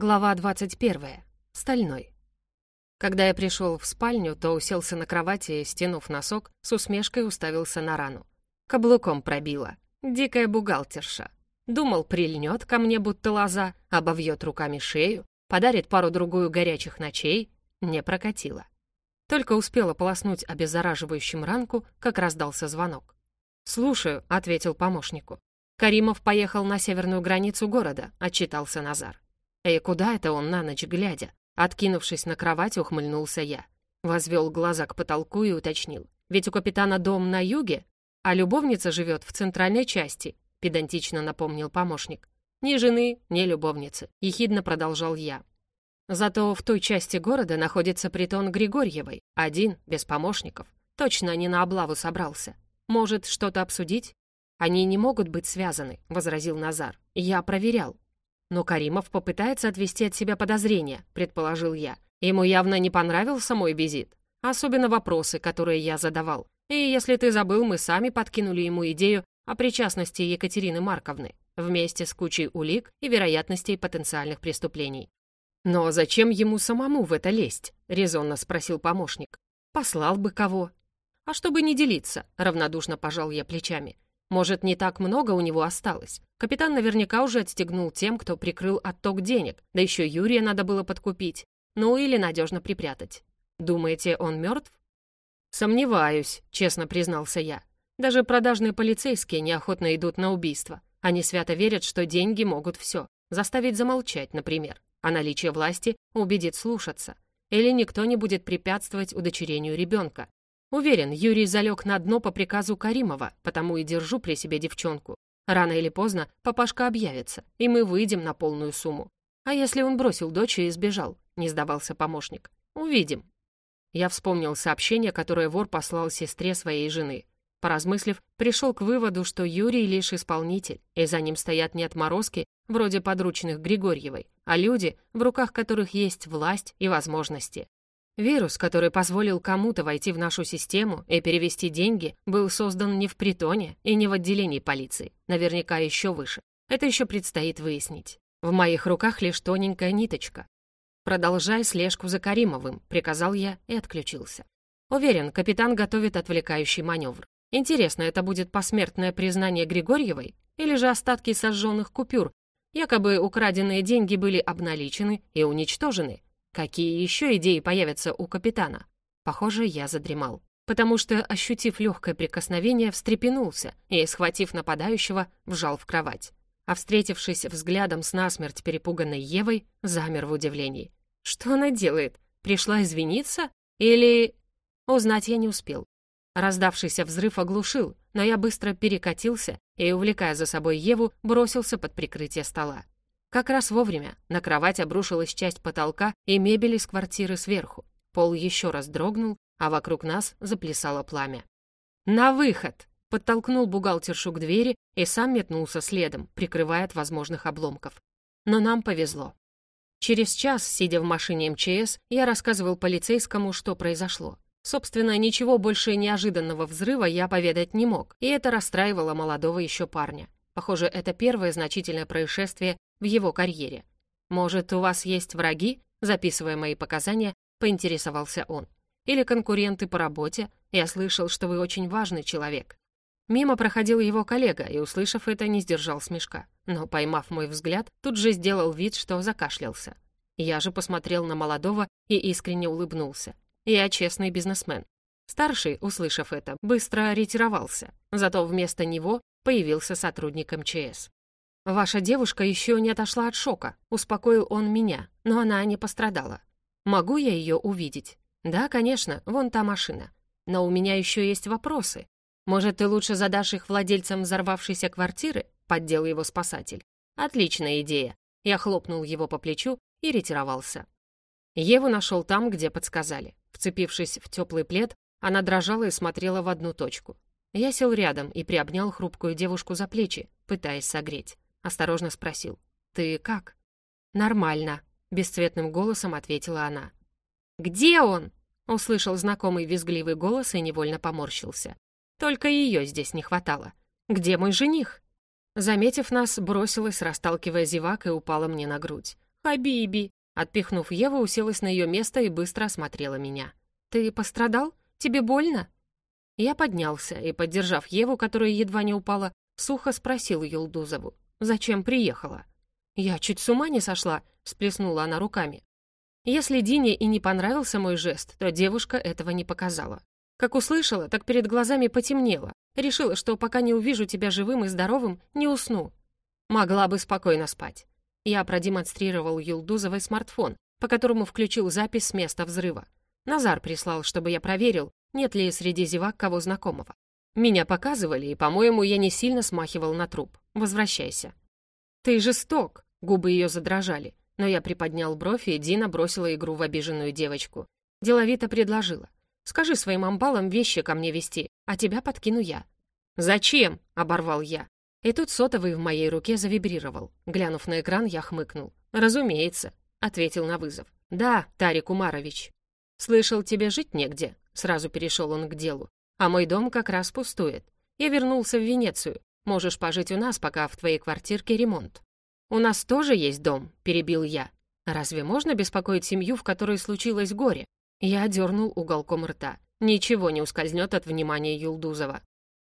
Глава 21. Стальной. Когда я пришел в спальню, то уселся на кровати и, стянув носок, с усмешкой уставился на рану. Каблуком пробило. Дикая бухгалтерша. Думал, прильнет ко мне, будто лоза, обовьет руками шею, подарит пару-другую горячих ночей. Не прокатило. Только успела полоснуть обеззараживающим ранку, как раздался звонок. «Слушаю», — ответил помощнику. «Каримов поехал на северную границу города», — отчитался Назар. «И куда это он на ночь глядя?» Откинувшись на кровать, ухмыльнулся я. Возвел глаза к потолку и уточнил. «Ведь у капитана дом на юге, а любовница живет в центральной части», педантично напомнил помощник. «Ни жены, ни любовницы», — ехидно продолжал я. Зато в той части города находится притон Григорьевой, один, без помощников. Точно не на облаву собрался. Может, что-то обсудить? Они не могут быть связаны, возразил Назар. Я проверял. Но Каримов попытается отвести от себя подозрения, предположил я. Ему явно не понравился мой визит. Особенно вопросы, которые я задавал. И если ты забыл, мы сами подкинули ему идею о причастности Екатерины Марковны, вместе с кучей улик и вероятностей потенциальных преступлений. «Но зачем ему самому в это лезть?» — резонно спросил помощник. «Послал бы кого». «А чтобы не делиться», — равнодушно пожал я плечами. Может, не так много у него осталось. Капитан наверняка уже отстегнул тем, кто прикрыл отток денег, да еще Юрия надо было подкупить. Ну или надежно припрятать. Думаете, он мертв? Сомневаюсь, честно признался я. Даже продажные полицейские неохотно идут на убийство. Они свято верят, что деньги могут все. Заставить замолчать, например. А наличие власти убедит слушаться. Или никто не будет препятствовать удочерению ребенка. Уверен, Юрий залег на дно по приказу Каримова, потому и держу при себе девчонку. Рано или поздно папашка объявится, и мы выйдем на полную сумму. А если он бросил дочь и сбежал? Не сдавался помощник. Увидим. Я вспомнил сообщение, которое вор послал сестре своей жены. Поразмыслив, пришел к выводу, что Юрий лишь исполнитель, и за ним стоят не отморозки, вроде подручных Григорьевой, а люди, в руках которых есть власть и возможности. Вирус, который позволил кому-то войти в нашу систему и перевести деньги, был создан не в притоне и не в отделении полиции, наверняка еще выше. Это еще предстоит выяснить. В моих руках лишь тоненькая ниточка. «Продолжай слежку за Каримовым», — приказал я и отключился. Уверен, капитан готовит отвлекающий маневр. Интересно, это будет посмертное признание Григорьевой или же остатки сожженных купюр? Якобы украденные деньги были обналичены и уничтожены, Какие еще идеи появятся у капитана? Похоже, я задремал. Потому что, ощутив легкое прикосновение, встрепенулся и, схватив нападающего, вжал в кровать. А встретившись взглядом с насмерть перепуганной Евой, замер в удивлении. Что она делает? Пришла извиниться? Или... Узнать я не успел. Раздавшийся взрыв оглушил, но я быстро перекатился и, увлекая за собой Еву, бросился под прикрытие стола. Как раз вовремя на кровать обрушилась часть потолка и мебель из квартиры сверху. Пол еще раз дрогнул, а вокруг нас заплясало пламя. «На выход!» — подтолкнул бухгалтершу к двери и сам метнулся следом, прикрывая от возможных обломков. Но нам повезло. Через час, сидя в машине МЧС, я рассказывал полицейскому, что произошло. Собственно, ничего больше неожиданного взрыва я поведать не мог, и это расстраивало молодого еще парня. Похоже, это первое значительное происшествие в его карьере. «Может, у вас есть враги?» Записывая мои показания, поинтересовался он. «Или конкуренты по работе? Я слышал, что вы очень важный человек». Мимо проходил его коллега и, услышав это, не сдержал смешка. Но, поймав мой взгляд, тут же сделал вид, что закашлялся. Я же посмотрел на молодого и искренне улыбнулся. Я честный бизнесмен. Старший, услышав это, быстро ретировался. Зато вместо него появился сотрудник МЧС. «Ваша девушка еще не отошла от шока», — успокоил он меня, но она не пострадала. «Могу я ее увидеть?» «Да, конечно, вон та машина. Но у меня еще есть вопросы. Может, ты лучше задашь их владельцам взорвавшейся квартиры?» — поддел его спасатель. «Отличная идея». Я хлопнул его по плечу и ретировался. Еву нашел там, где подсказали. Вцепившись в теплый плед, она дрожала и смотрела в одну точку. Я сел рядом и приобнял хрупкую девушку за плечи, пытаясь согреть. Осторожно спросил. «Ты как?» «Нормально», — бесцветным голосом ответила она. «Где он?» — услышал знакомый визгливый голос и невольно поморщился. «Только ее здесь не хватало. Где мой жених?» Заметив нас, бросилась, расталкивая зевак, и упала мне на грудь. Хабиби!» Отпихнув Еву, уселась на ее место и быстро осмотрела меня. «Ты пострадал? Тебе больно?» Я поднялся и, поддержав Еву, которая едва не упала, сухо спросил Юлдузову, «Зачем приехала?» «Я чуть с ума не сошла», — сплеснула она руками. Если Дине и не понравился мой жест, то девушка этого не показала. Как услышала, так перед глазами потемнело. Решила, что пока не увижу тебя живым и здоровым, не усну. Могла бы спокойно спать. Я продемонстрировал Юлдузовой смартфон, по которому включил запись с места взрыва. Назар прислал, чтобы я проверил, нет ли среди зевак кого знакомого. Меня показывали, и, по-моему, я не сильно смахивал на труп. Возвращайся. «Ты жесток!» — губы ее задрожали. Но я приподнял бровь, и Дина бросила игру в обиженную девочку. Деловито предложила. Скажи своим амбалам вещи ко мне вести, а тебя подкину я». «Зачем?» — оборвал я. И тут сотовый в моей руке завибрировал. Глянув на экран, я хмыкнул. «Разумеется», — ответил на вызов. «Да, Тарик Умарович». «Слышал, тебе жить негде?» Сразу перешел он к делу. «А мой дом как раз пустует. Я вернулся в Венецию. Можешь пожить у нас, пока в твоей квартирке ремонт». «У нас тоже есть дом», — перебил я. «Разве можно беспокоить семью, в которой случилось горе? Я дернул уголком рта. Ничего не ускользнет от внимания Юлдузова.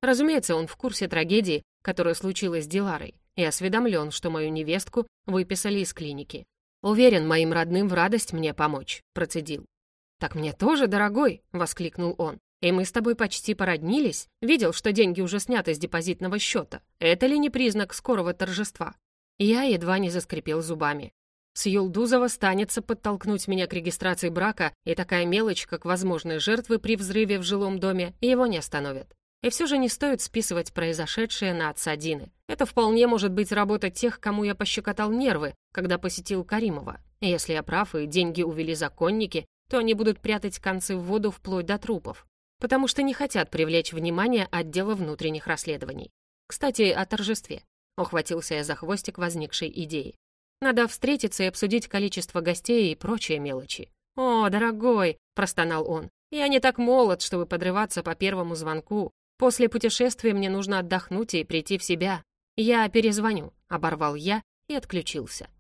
Разумеется, он в курсе трагедии, которая случилась с Диларой, и осведомлен, что мою невестку выписали из клиники. Уверен, моим родным в радость мне помочь, процедил. «Так мне тоже, дорогой!» — воскликнул он. «И мы с тобой почти породнились. Видел, что деньги уже сняты с депозитного счета. Это ли не признак скорого торжества?» Я едва не заскрипел зубами. С Юлдузова станется подтолкнуть меня к регистрации брака, и такая мелочь, как возможные жертвы при взрыве в жилом доме, его не остановит. И все же не стоит списывать произошедшее на отца Дины. Это вполне может быть работа тех, кому я пощекотал нервы, когда посетил Каримова. Если я прав, и деньги увели законники, то они будут прятать концы в воду вплоть до трупов. Потому что не хотят привлечь внимание отдела внутренних расследований. Кстати, о торжестве. Ухватился я за хвостик возникшей идеи. Надо встретиться и обсудить количество гостей и прочие мелочи. «О, дорогой!» — простонал он. «Я не так молод, чтобы подрываться по первому звонку. После путешествия мне нужно отдохнуть и прийти в себя. Я перезвоню», — оборвал я и отключился.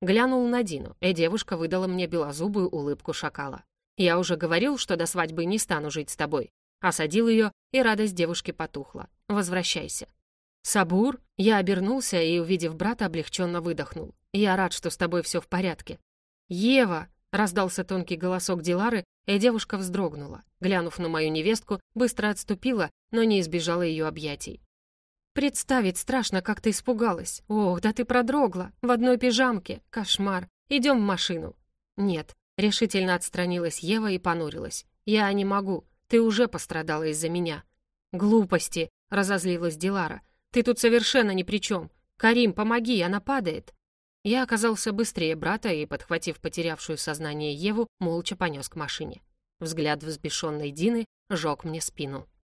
Глянул на Дину, и девушка выдала мне белозубую улыбку шакала. «Я уже говорил, что до свадьбы не стану жить с тобой». Осадил ее, и радость девушки потухла. «Возвращайся». «Сабур?» Я обернулся и, увидев брата, облегченно выдохнул. «Я рад, что с тобой все в порядке». «Ева!» — раздался тонкий голосок Дилары, и девушка вздрогнула. Глянув на мою невестку, быстро отступила, но не избежала ее объятий. «Представить страшно, как ты испугалась. Ох, да ты продрогла. В одной пижамке. Кошмар. Идем в машину». «Нет», — решительно отстранилась Ева и понурилась. «Я не могу. Ты уже пострадала из-за меня». «Глупости», — разозлилась Дилара. «Ты тут совершенно ни при чем. Карим, помоги, она падает». Я оказался быстрее брата и, подхватив потерявшую сознание Еву, молча понес к машине. Взгляд взбешенной Дины жег мне спину.